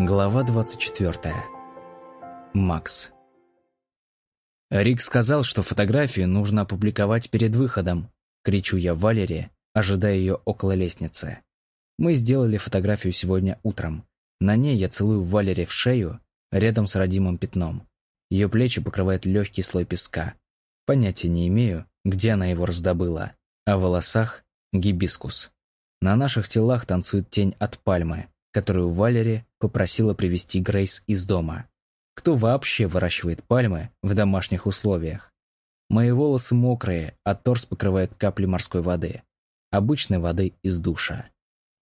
Глава 24. Макс. Рик сказал, что фотографию нужно опубликовать перед выходом. Кричу я Валере, ожидая ее около лестницы. Мы сделали фотографию сегодня утром. На ней я целую Валере в шею, рядом с родимым пятном. Ее плечи покрывает легкий слой песка. Понятия не имею, где она его раздобыла. А в волосах — гибискус. На наших телах танцует тень от пальмы, которую Валери попросила привезти Грейс из дома. Кто вообще выращивает пальмы в домашних условиях? Мои волосы мокрые, а торс покрывает капли морской воды. Обычной воды из душа.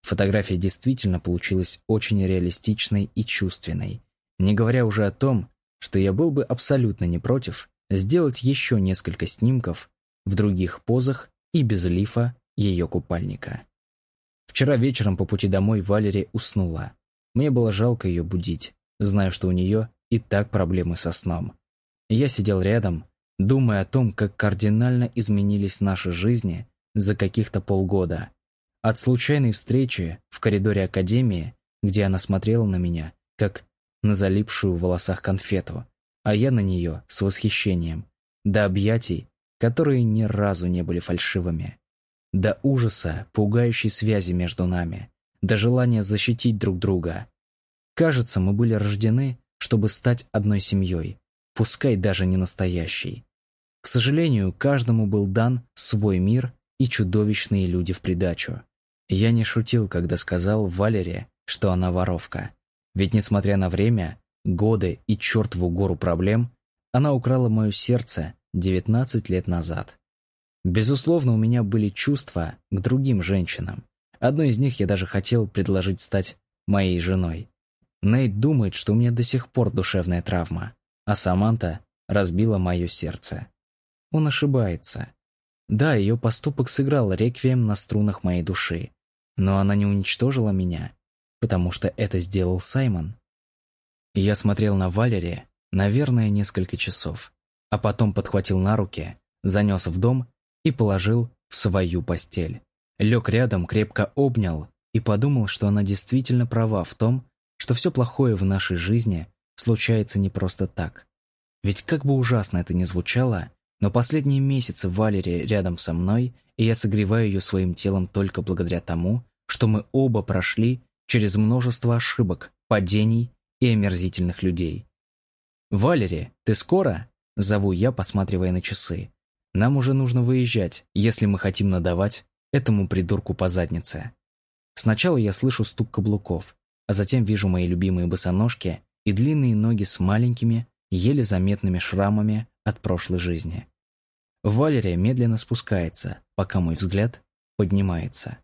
Фотография действительно получилась очень реалистичной и чувственной. Не говоря уже о том, что я был бы абсолютно не против сделать еще несколько снимков в других позах и без лифа ее купальника. Вчера вечером по пути домой Валери уснула. Мне было жалко ее будить, зная, что у нее и так проблемы со сном. Я сидел рядом, думая о том, как кардинально изменились наши жизни за каких-то полгода. От случайной встречи в коридоре академии, где она смотрела на меня, как на залипшую в волосах конфету, а я на нее с восхищением, до объятий, которые ни разу не были фальшивыми до ужаса, пугающей связи между нами, до желания защитить друг друга. Кажется, мы были рождены, чтобы стать одной семьей, пускай даже не настоящей. К сожалению, каждому был дан свой мир и чудовищные люди в придачу. Я не шутил, когда сказал Валере, что она воровка. Ведь, несмотря на время, годы и чертову гору проблем, она украла мое сердце 19 лет назад. Безусловно, у меня были чувства к другим женщинам. Одной из них я даже хотел предложить стать моей женой. Нейт думает, что у меня до сих пор душевная травма, а Саманта разбила мое сердце. Он ошибается. Да, ее поступок сыграл реквием на струнах моей души, но она не уничтожила меня, потому что это сделал Саймон. Я смотрел на Валери, наверное, несколько часов, а потом подхватил на руки, занес в дом и положил в свою постель. Лег рядом, крепко обнял и подумал, что она действительно права в том, что все плохое в нашей жизни случается не просто так. Ведь как бы ужасно это ни звучало, но последние месяцы Валерия рядом со мной, и я согреваю ее своим телом только благодаря тому, что мы оба прошли через множество ошибок, падений и омерзительных людей. «Валери, ты скоро?» — зову я, посматривая на часы. Нам уже нужно выезжать, если мы хотим надавать этому придурку по заднице. Сначала я слышу стук каблуков, а затем вижу мои любимые босоножки и длинные ноги с маленькими, еле заметными шрамами от прошлой жизни. Валерия медленно спускается, пока мой взгляд поднимается.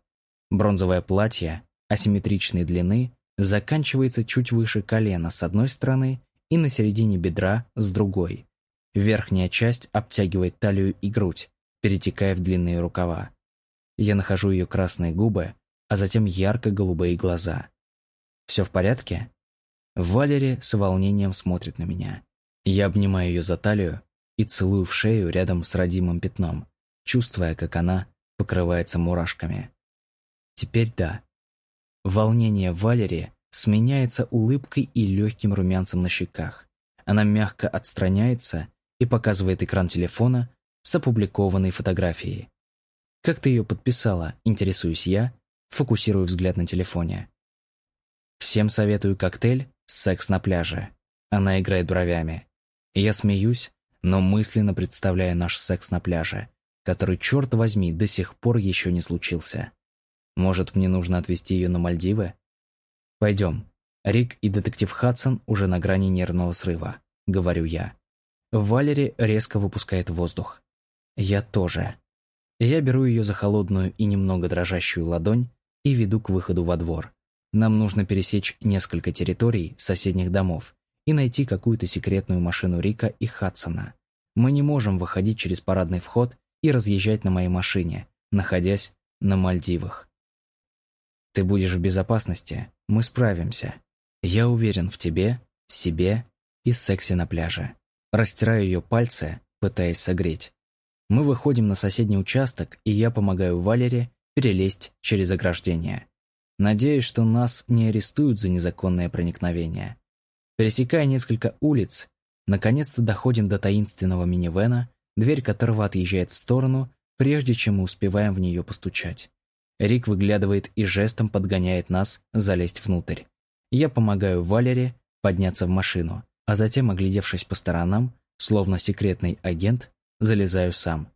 Бронзовое платье асимметричной длины заканчивается чуть выше колена с одной стороны и на середине бедра с другой. Верхняя часть обтягивает талию и грудь, перетекая в длинные рукава. Я нахожу ее красные губы, а затем ярко-голубые глаза. «Все в порядке?» Валери с волнением смотрит на меня. Я обнимаю ее за талию и целую в шею рядом с родимым пятном, чувствуя, как она покрывается мурашками. Теперь да. Волнение Валери сменяется улыбкой и легким румянцем на щеках. Она мягко отстраняется и показывает экран телефона с опубликованной фотографией. «Как ты ее подписала?» – интересуюсь я, фокусирую взгляд на телефоне. «Всем советую коктейль «Секс на пляже». Она играет бровями. Я смеюсь, но мысленно представляю наш секс на пляже, который, черт возьми, до сих пор еще не случился. Может, мне нужно отвезти ее на Мальдивы? Пойдем. Рик и детектив Хадсон уже на грани нервного срыва, говорю я. Валери резко выпускает воздух. Я тоже. Я беру ее за холодную и немного дрожащую ладонь и веду к выходу во двор. Нам нужно пересечь несколько территорий соседних домов и найти какую-то секретную машину Рика и Хадсона. Мы не можем выходить через парадный вход и разъезжать на моей машине, находясь на Мальдивах. Ты будешь в безопасности, мы справимся. Я уверен в тебе, себе и сексе на пляже. Растираю ее пальцы, пытаясь согреть. Мы выходим на соседний участок, и я помогаю Валере перелезть через ограждение. Надеюсь, что нас не арестуют за незаконное проникновение. Пересекая несколько улиц, наконец-то доходим до таинственного минивэна, дверь которого отъезжает в сторону, прежде чем мы успеваем в нее постучать. Рик выглядывает и жестом подгоняет нас залезть внутрь. Я помогаю Валере подняться в машину, а затем, оглядевшись по сторонам, словно секретный агент, залезаю сам.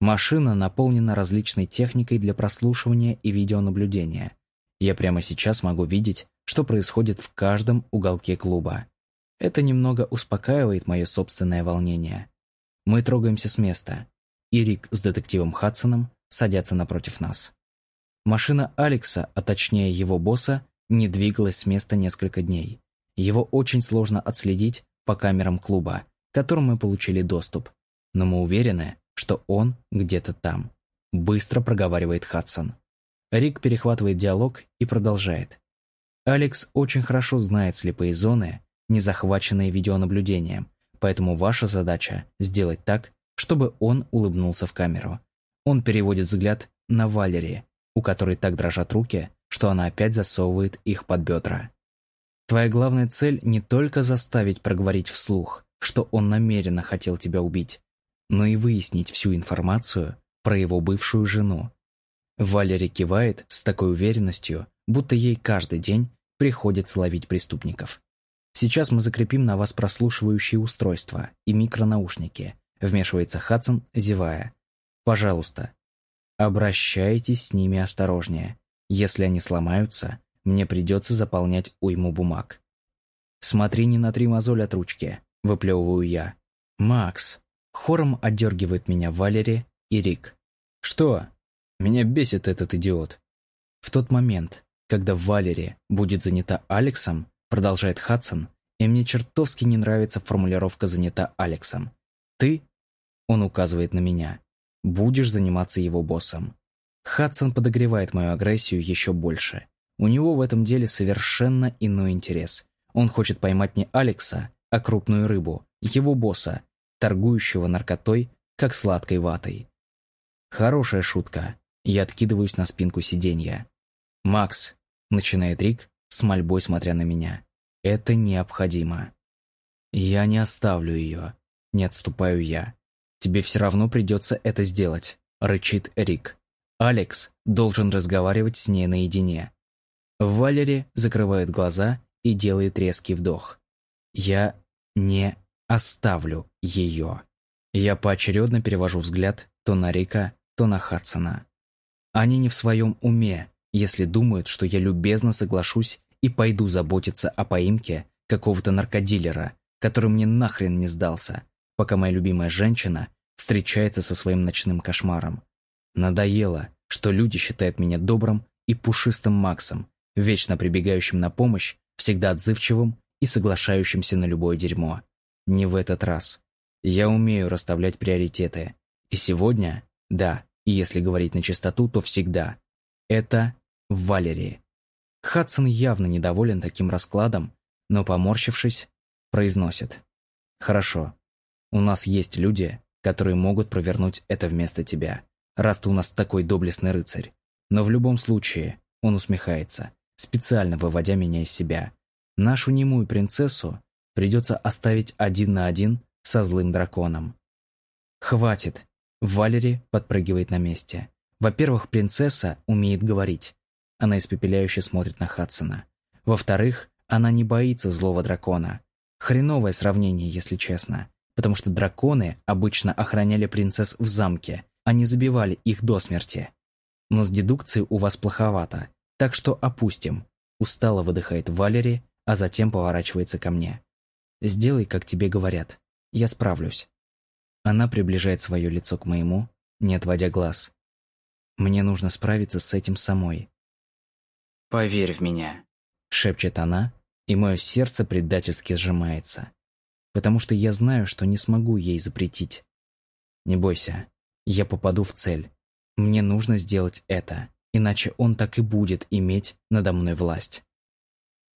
Машина наполнена различной техникой для прослушивания и видеонаблюдения. Я прямо сейчас могу видеть, что происходит в каждом уголке клуба. Это немного успокаивает мое собственное волнение. Мы трогаемся с места, и Рик с детективом Хадсоном садятся напротив нас. Машина Алекса, а точнее его босса, не двигалась с места несколько дней. Его очень сложно отследить по камерам клуба, к которым мы получили доступ. Но мы уверены, что он где-то там. Быстро проговаривает Хадсон. Рик перехватывает диалог и продолжает. Алекс очень хорошо знает слепые зоны, не захваченные видеонаблюдением, поэтому ваша задача – сделать так, чтобы он улыбнулся в камеру. Он переводит взгляд на Валери, у которой так дрожат руки, что она опять засовывает их под бедра. Твоя главная цель не только заставить проговорить вслух, что он намеренно хотел тебя убить, но и выяснить всю информацию про его бывшую жену. Валери кивает с такой уверенностью, будто ей каждый день приходится ловить преступников. Сейчас мы закрепим на вас прослушивающие устройства и микронаушники, вмешивается Хадсон, зевая. Пожалуйста, обращайтесь с ними осторожнее. Если они сломаются, мне придется заполнять уйму бумаг. Смотри не на три мозоль от ручки, выплевываю я. Макс. Хором отдергивает меня Валери и Рик. Что? Меня бесит этот идиот. В тот момент, когда Валери будет занята Алексом, продолжает Хадсон, и мне чертовски не нравится формулировка «занята Алексом». Ты, он указывает на меня, будешь заниматься его боссом. Хадсон подогревает мою агрессию еще больше. У него в этом деле совершенно иной интерес. Он хочет поймать не Алекса, а крупную рыбу, его босса, торгующего наркотой, как сладкой ватой. Хорошая шутка. Я откидываюсь на спинку сиденья. «Макс», — начинает Рик, с мольбой смотря на меня, — «это необходимо». «Я не оставлю ее», — не отступаю я. «Тебе все равно придется это сделать», — рычит Рик. «Алекс должен разговаривать с ней наедине». Валери закрывает глаза и делает резкий вдох. «Я не оставлю ее». Я поочередно перевожу взгляд то на Рика, то на Хадсона. Они не в своем уме, если думают, что я любезно соглашусь и пойду заботиться о поимке какого-то наркодилера, который мне нахрен не сдался, пока моя любимая женщина встречается со своим ночным кошмаром. Надоело, что люди считают меня добрым и пушистым Максом, вечно прибегающим на помощь, всегда отзывчивым и соглашающимся на любое дерьмо. Не в этот раз. Я умею расставлять приоритеты. И сегодня, да, и если говорить на чистоту, то всегда. Это Валерии. Хадсон явно недоволен таким раскладом, но, поморщившись, произносит. «Хорошо. У нас есть люди, которые могут провернуть это вместо тебя, раз ты у нас такой доблестный рыцарь. Но в любом случае, он усмехается, специально выводя меня из себя. Нашу немую принцессу придется оставить один на один со злым драконом. «Хватит!» Валери подпрыгивает на месте. Во-первых, принцесса умеет говорить. Она испепеляюще смотрит на Хадсона. Во-вторых, она не боится злого дракона. Хреновое сравнение, если честно. Потому что драконы обычно охраняли принцесс в замке, а не забивали их до смерти. Но с дедукцией у вас плоховато, так что опустим. Устало выдыхает Валери, а затем поворачивается ко мне. Сделай, как тебе говорят. Я справлюсь. Она приближает свое лицо к моему, не отводя глаз. Мне нужно справиться с этим самой. «Поверь в меня», — шепчет она, и мое сердце предательски сжимается. Потому что я знаю, что не смогу ей запретить. Не бойся, я попаду в цель. Мне нужно сделать это, иначе он так и будет иметь надо мной власть.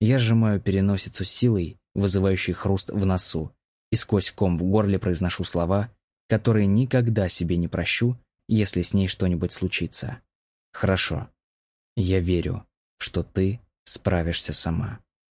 Я сжимаю переносицу силой, вызывающей хруст в носу, и сквозь ком в горле произношу слова, которые никогда себе не прощу, если с ней что-нибудь случится. Хорошо. Я верю. что ты справишься сама.